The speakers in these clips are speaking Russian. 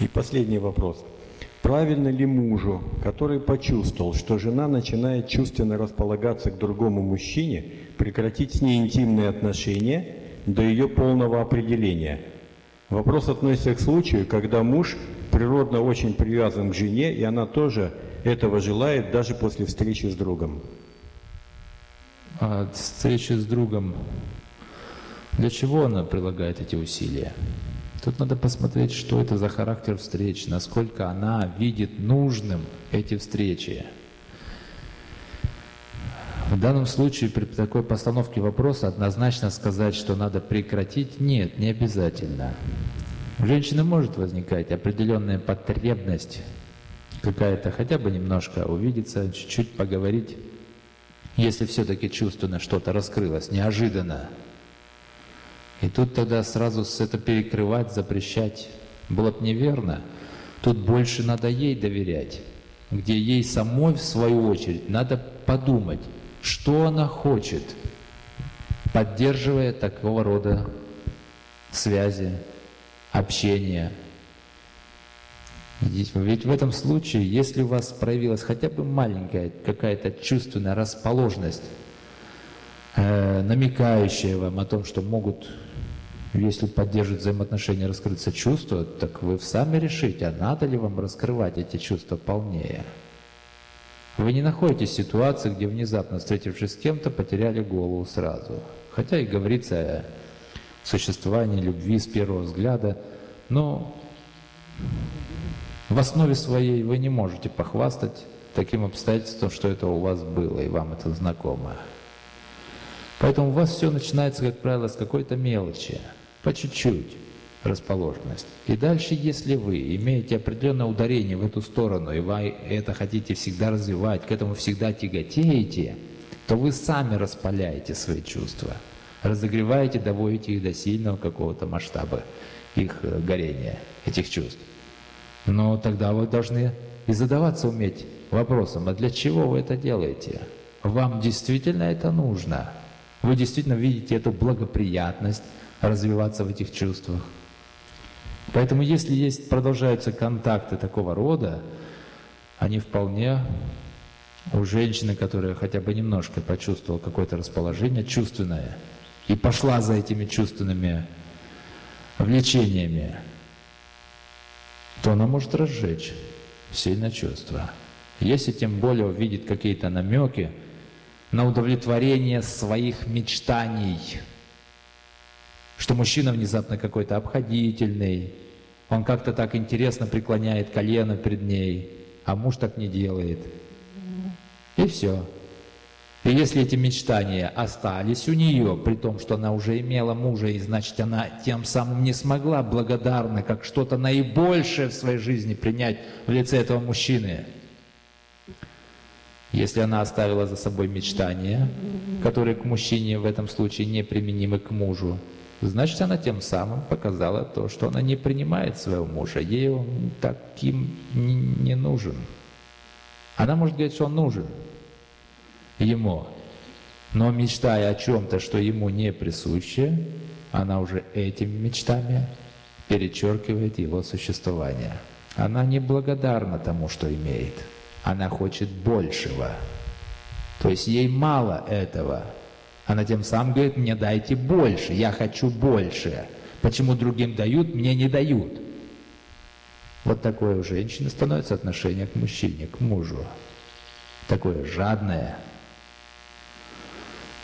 И последний вопрос. Правильно ли мужу, который почувствовал, что жена начинает чувственно располагаться к другому мужчине, прекратить с ней интимные отношения до ее полного определения? Вопрос относится к случаю, когда муж природно очень привязан к жене, и она тоже этого желает даже после встречи с другом. А встречи с другом, для чего она прилагает эти усилия? Тут надо посмотреть, что это за характер встреч, насколько она видит нужным эти встречи. В данном случае при такой постановке вопроса однозначно сказать, что надо прекратить, нет, не обязательно. У женщины может возникать определенная потребность какая-то, хотя бы немножко увидеться, чуть-чуть поговорить, если все-таки чувственно что-то раскрылось, неожиданно. И тут тогда сразу это перекрывать, запрещать было бы неверно. Тут больше надо ей доверять, где ей самой, в свою очередь, надо подумать, что она хочет, поддерживая такого рода связи, общения. Ведь в этом случае, если у вас проявилась хотя бы маленькая какая-то чувственная расположенность, э, намекающая вам о том, что могут если поддерживать взаимоотношения, раскрыться чувства, так вы сами решите, а надо ли вам раскрывать эти чувства полнее. Вы не находитесь в ситуации, где внезапно, встретившись с кем-то, потеряли голову сразу. Хотя и говорится о существовании любви с первого взгляда, но в основе своей вы не можете похвастать таким обстоятельством, что это у вас было и вам это знакомо. Поэтому у вас все начинается, как правило, с какой-то мелочи – по чуть-чуть расположенность. И дальше, если вы имеете определенное ударение в эту сторону, и вы это хотите всегда развивать, к этому всегда тяготеете, то вы сами распаляете свои чувства, разогреваете, доводите их до сильного какого-то масштаба их э, горения, этих чувств. Но тогда вы должны и задаваться уметь вопросом, а для чего вы это делаете? Вам действительно это нужно? Вы действительно видите эту благоприятность, развиваться в этих чувствах. Поэтому если есть, продолжаются контакты такого рода, они вполне у женщины, которая хотя бы немножко почувствовала какое-то расположение чувственное и пошла за этими чувственными влечениями, то она может разжечь сильное чувство. Если тем более увидит какие-то намеки на удовлетворение своих мечтаний – что мужчина внезапно какой-то обходительный, он как-то так интересно преклоняет колено перед ней, а муж так не делает. И все. И если эти мечтания остались у нее, при том, что она уже имела мужа, и значит она тем самым не смогла благодарно, как что-то наибольшее в своей жизни принять в лице этого мужчины. Если она оставила за собой мечтания, которые к мужчине в этом случае неприменимы к мужу, Значит, она тем самым показала то, что она не принимает своего мужа, ей он таким не, нужен. Она может говорить, что он нужен ему, но мечтая о чем-то, что ему не присуще, она уже этими мечтами перечеркивает его существование. Она не благодарна тому, что имеет. Она хочет большего. То есть ей мало этого – она тем самым говорит, мне дайте больше, я хочу больше. Почему другим дают, мне не дают? Вот такое у женщины становится отношение к мужчине, к мужу. Такое жадное,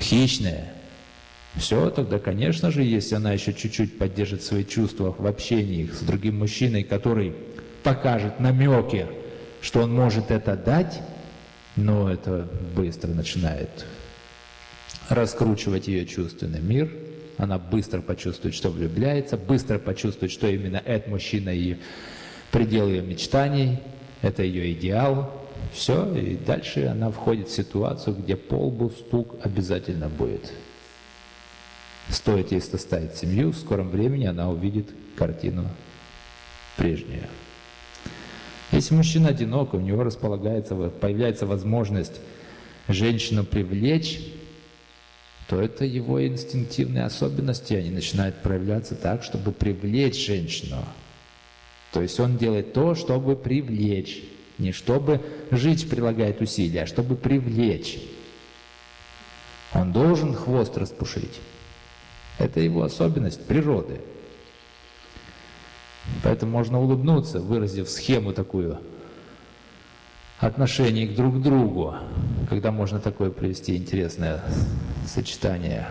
хищное. Все, тогда, конечно же, если она еще чуть-чуть поддержит свои чувства в общении с другим мужчиной, который покажет намеки, что он может это дать, но это быстро начинает раскручивать ее чувственный мир, она быстро почувствует, что влюбляется, быстро почувствует, что именно этот мужчина и предел ее мечтаний, это ее идеал. Все, и дальше она входит в ситуацию, где полбу стук обязательно будет. Стоит ей составить семью, в скором времени она увидит картину прежнюю. Если мужчина одинок, у него располагается, появляется возможность женщину привлечь, то это его инстинктивные особенности, они начинают проявляться так, чтобы привлечь женщину. То есть он делает то, чтобы привлечь. Не чтобы жить прилагает усилия, а чтобы привлечь. Он должен хвост распушить. Это его особенность природы. Поэтому можно улыбнуться, выразив схему такую отношений друг к другу, когда можно такое привести интересное сочетание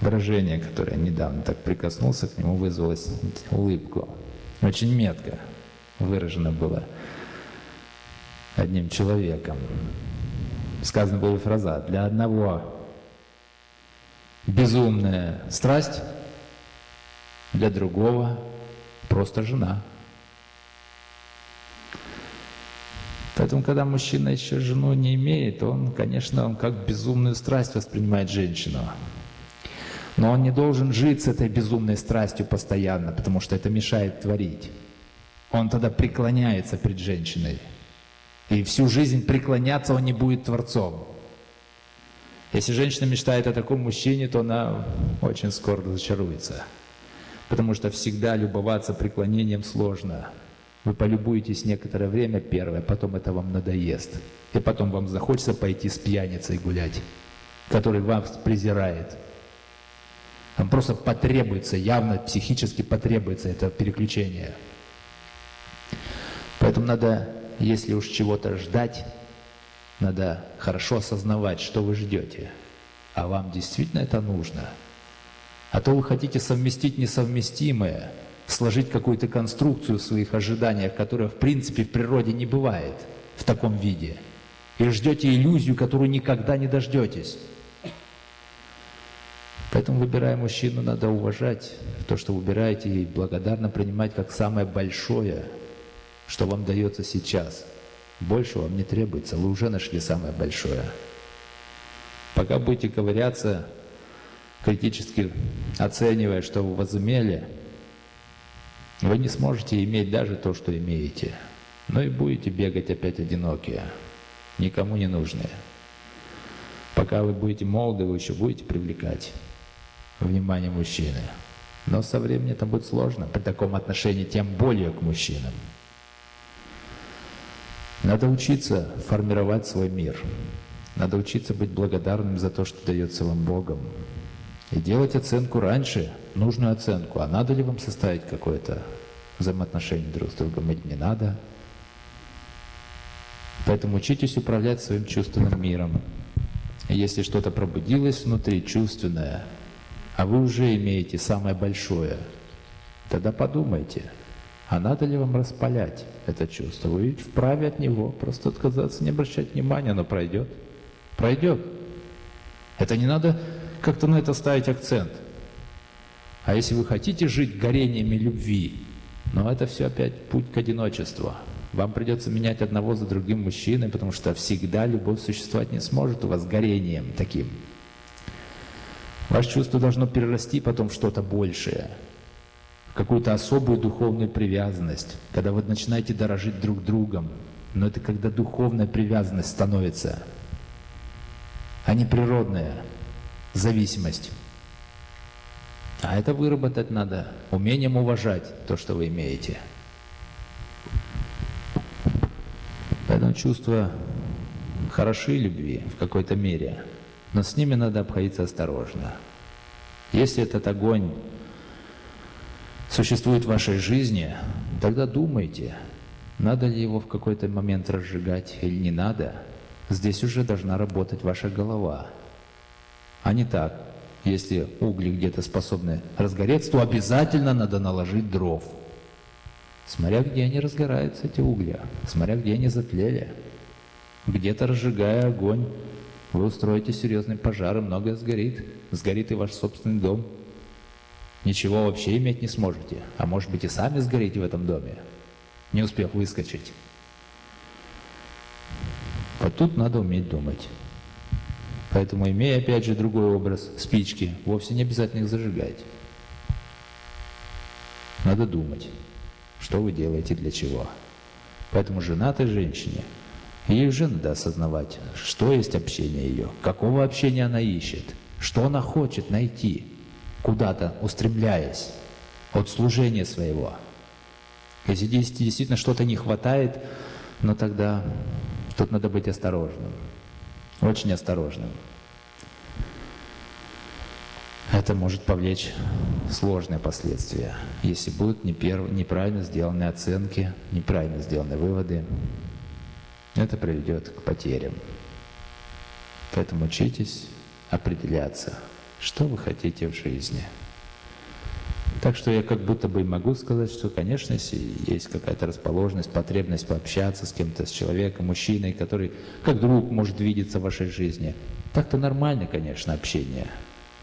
выражение, которое недавно так прикоснулся к нему, вызвалось улыбку. Очень метко выражено было одним человеком. Сказана была фраза «Для одного безумная страсть, для другого просто жена». Поэтому, когда мужчина еще жену не имеет, он, конечно, он как безумную страсть воспринимает женщину. Но он не должен жить с этой безумной страстью постоянно, потому что это мешает творить. Он тогда преклоняется перед женщиной. И всю жизнь преклоняться он не будет Творцом. Если женщина мечтает о таком мужчине, то она очень скоро разочаруется. Потому что всегда любоваться преклонением сложно. Вы полюбуетесь некоторое время первое, потом это вам надоест. И потом вам захочется пойти с пьяницей гулять, который вас презирает. Вам просто потребуется, явно психически потребуется это переключение. Поэтому надо, если уж чего-то ждать, надо хорошо осознавать, что вы ждете. А вам действительно это нужно. А то вы хотите совместить несовместимое, сложить какую-то конструкцию в своих ожиданиях, которая в принципе в природе не бывает в таком виде. И ждете иллюзию, которую никогда не дождетесь. Поэтому, выбирая мужчину, надо уважать то, что выбираете, и благодарно принимать как самое большое, что вам дается сейчас. Больше вам не требуется, вы уже нашли самое большое. Пока будете ковыряться, критически оценивая, что вы возымели, вы не сможете иметь даже то, что имеете. Но и будете бегать опять одинокие, никому не нужные. Пока вы будете молоды, вы еще будете привлекать внимание мужчины. Но со временем это будет сложно при таком отношении, тем более к мужчинам. Надо учиться формировать свой мир. Надо учиться быть благодарным за то, что дается вам Богом. И делать оценку раньше, нужную оценку. А надо ли вам составить какое-то взаимоотношение друг с другом или не надо. Поэтому учитесь управлять своим чувственным миром. Если что-то пробудилось внутри, чувственное, а вы уже имеете самое большое, тогда подумайте, а надо ли вам распалять это чувство? Вы ведь вправе от него просто отказаться, не обращать внимания, оно пройдет. Пройдет. Это не надо как-то на это ставить акцент. А если вы хотите жить горениями любви, но это все опять путь к одиночеству. Вам придется менять одного за другим мужчиной, потому что всегда любовь существовать не сможет у вас горением таким. Ваше чувство должно перерасти потом что-то большее, какую-то особую духовную привязанность, когда вы начинаете дорожить друг другом. Но это когда духовная привязанность становится, а не природная зависимость. А это выработать надо умением уважать то, что вы имеете. Поэтому чувства хороши любви в какой-то мере – но с ними надо обходиться осторожно. Если этот огонь существует в вашей жизни, тогда думайте, надо ли его в какой-то момент разжигать или не надо. Здесь уже должна работать ваша голова. А не так. Если угли где-то способны разгореться, то обязательно надо наложить дров. Смотря где они разгораются, эти угли, смотря где они затлели. Где-то разжигая огонь, вы устроите серьезный пожар, и многое сгорит. Сгорит и ваш собственный дом. Ничего вообще иметь не сможете. А может быть и сами сгорите в этом доме, не успев выскочить. Вот тут надо уметь думать. Поэтому, имея опять же другой образ, спички, вовсе не обязательно их зажигать. Надо думать, что вы делаете для чего. Поэтому женатой женщине – Ей уже надо осознавать, что есть общение ее, какого общения она ищет, что она хочет найти, куда-то устремляясь от служения своего. Если действительно что-то не хватает, но тогда тут надо быть осторожным. Очень осторожным. Это может повлечь сложные последствия, если будут неправильно сделаны оценки, неправильно сделаны выводы. Это приведет к потерям. Поэтому учитесь определяться, что вы хотите в жизни. Так что я как будто бы могу сказать, что, конечно, если есть какая-то расположенность, потребность пообщаться с кем-то, с человеком, мужчиной, который как друг может видеться в вашей жизни, так-то нормально, конечно, общение.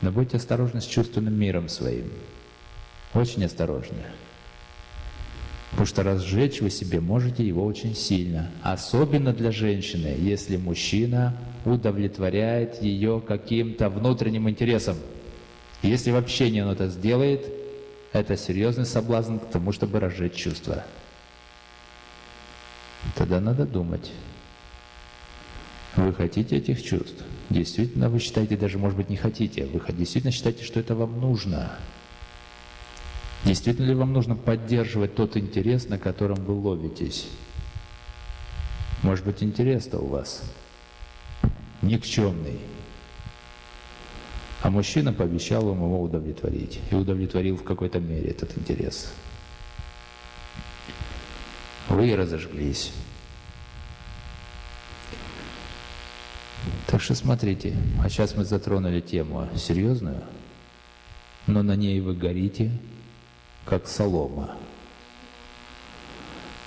Но будьте осторожны с чувственным миром своим. Очень осторожны. Потому что разжечь вы себе можете его очень сильно. Особенно для женщины, если мужчина удовлетворяет ее каким-то внутренним интересом. Если вообще не он это сделает, это серьезный соблазн к тому, чтобы разжечь чувства. Тогда надо думать. Вы хотите этих чувств? Действительно, вы считаете, даже, может быть, не хотите. Вы действительно считаете, что это вам нужно. Действительно ли вам нужно поддерживать тот интерес, на котором вы ловитесь? Может быть, интерес-то у вас никчемный. А мужчина пообещал вам его удовлетворить. И удовлетворил в какой-то мере этот интерес. Вы разожглись. Так что смотрите, а сейчас мы затронули тему серьезную, но на ней вы горите, как солома.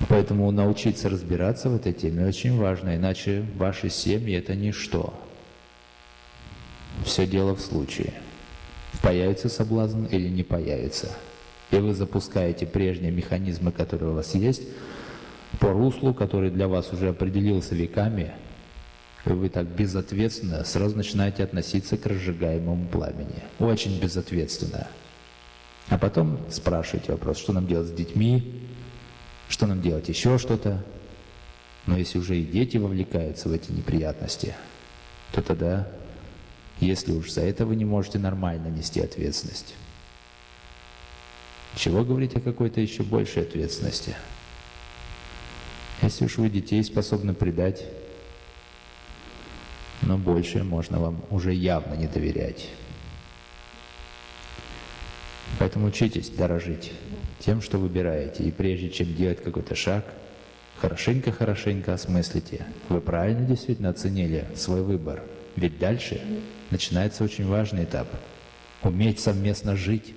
Поэтому научиться разбираться в этой теме очень важно, иначе ваши семьи это ничто. Все дело в случае. Появится соблазн или не появится. И вы запускаете прежние механизмы, которые у вас есть, по руслу, который для вас уже определился веками, и вы так безответственно сразу начинаете относиться к разжигаемому пламени. Очень безответственно. А потом спрашиваете вопрос, что нам делать с детьми, что нам делать еще что-то. Но если уже и дети вовлекаются в эти неприятности, то тогда, если уж за это вы не можете нормально нести ответственность, чего говорить о какой-то еще большей ответственности? Если уж вы детей способны предать, но больше можно вам уже явно не доверять. Поэтому учитесь дорожить тем, что выбираете. И прежде чем делать какой-то шаг, хорошенько-хорошенько осмыслите. Вы правильно действительно оценили свой выбор. Ведь дальше начинается очень важный этап. Уметь совместно жить,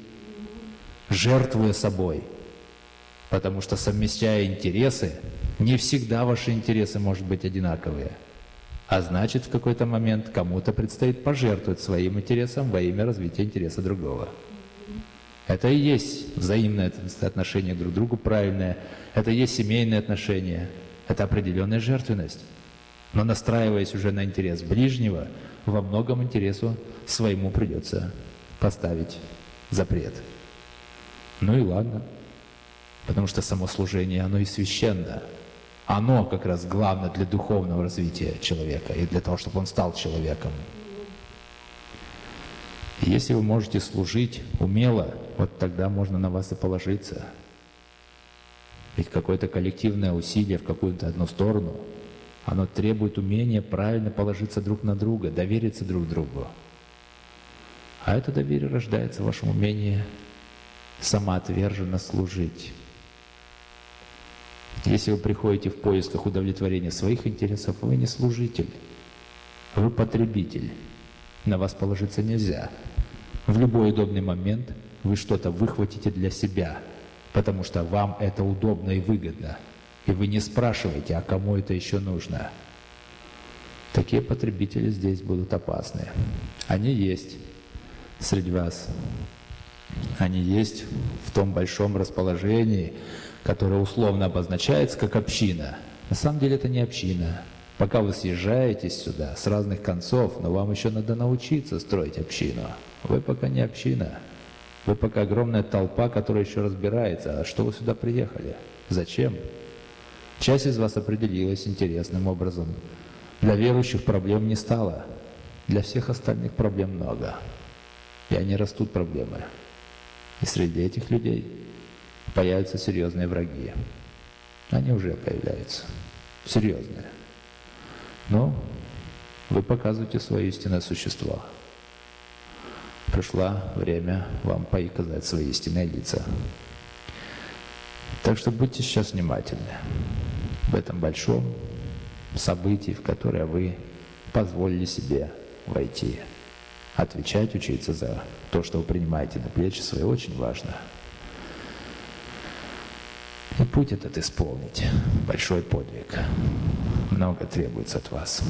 жертвуя собой. Потому что совмещая интересы, не всегда ваши интересы могут быть одинаковые. А значит, в какой-то момент кому-то предстоит пожертвовать своим интересом во имя развития интереса другого. Это и есть взаимное отношение друг к другу правильное. Это и есть семейные отношения. Это определенная жертвенность. Но настраиваясь уже на интерес ближнего, во многом интересу своему придется поставить запрет. Ну и ладно. Потому что само служение, оно и священно. Оно как раз главное для духовного развития человека и для того, чтобы он стал человеком. Если вы можете служить умело, вот тогда можно на вас и положиться. Ведь какое-то коллективное усилие в какую-то одну сторону, оно требует умения правильно положиться друг на друга, довериться друг другу. А это доверие рождается в вашем умении самоотверженно служить. Если вы приходите в поисках удовлетворения своих интересов, вы не служитель, вы потребитель. На вас положиться нельзя. В любой удобный момент вы что-то выхватите для себя, потому что вам это удобно и выгодно. И вы не спрашиваете, а кому это еще нужно. Такие потребители здесь будут опасны. Они есть среди вас. Они есть в том большом расположении, которое условно обозначается как община. На самом деле это не община. Пока вы съезжаетесь сюда с разных концов, но вам еще надо научиться строить общину. Вы пока не община. Вы пока огромная толпа, которая еще разбирается. А что вы сюда приехали? Зачем? Часть из вас определилась интересным образом. Для верующих проблем не стало. Для всех остальных проблем много. И они растут проблемы. И среди этих людей появятся серьезные враги. Они уже появляются. Серьезные. Но вы показываете свое истинное существо. Пришло время вам показать свои истинные лица. Так что будьте сейчас внимательны в этом большом событии, в которое вы позволили себе войти. Отвечать, учиться за то, что вы принимаете на плечи свои, очень важно. И путь этот исполнить. Большой подвиг. Много требуется от вас.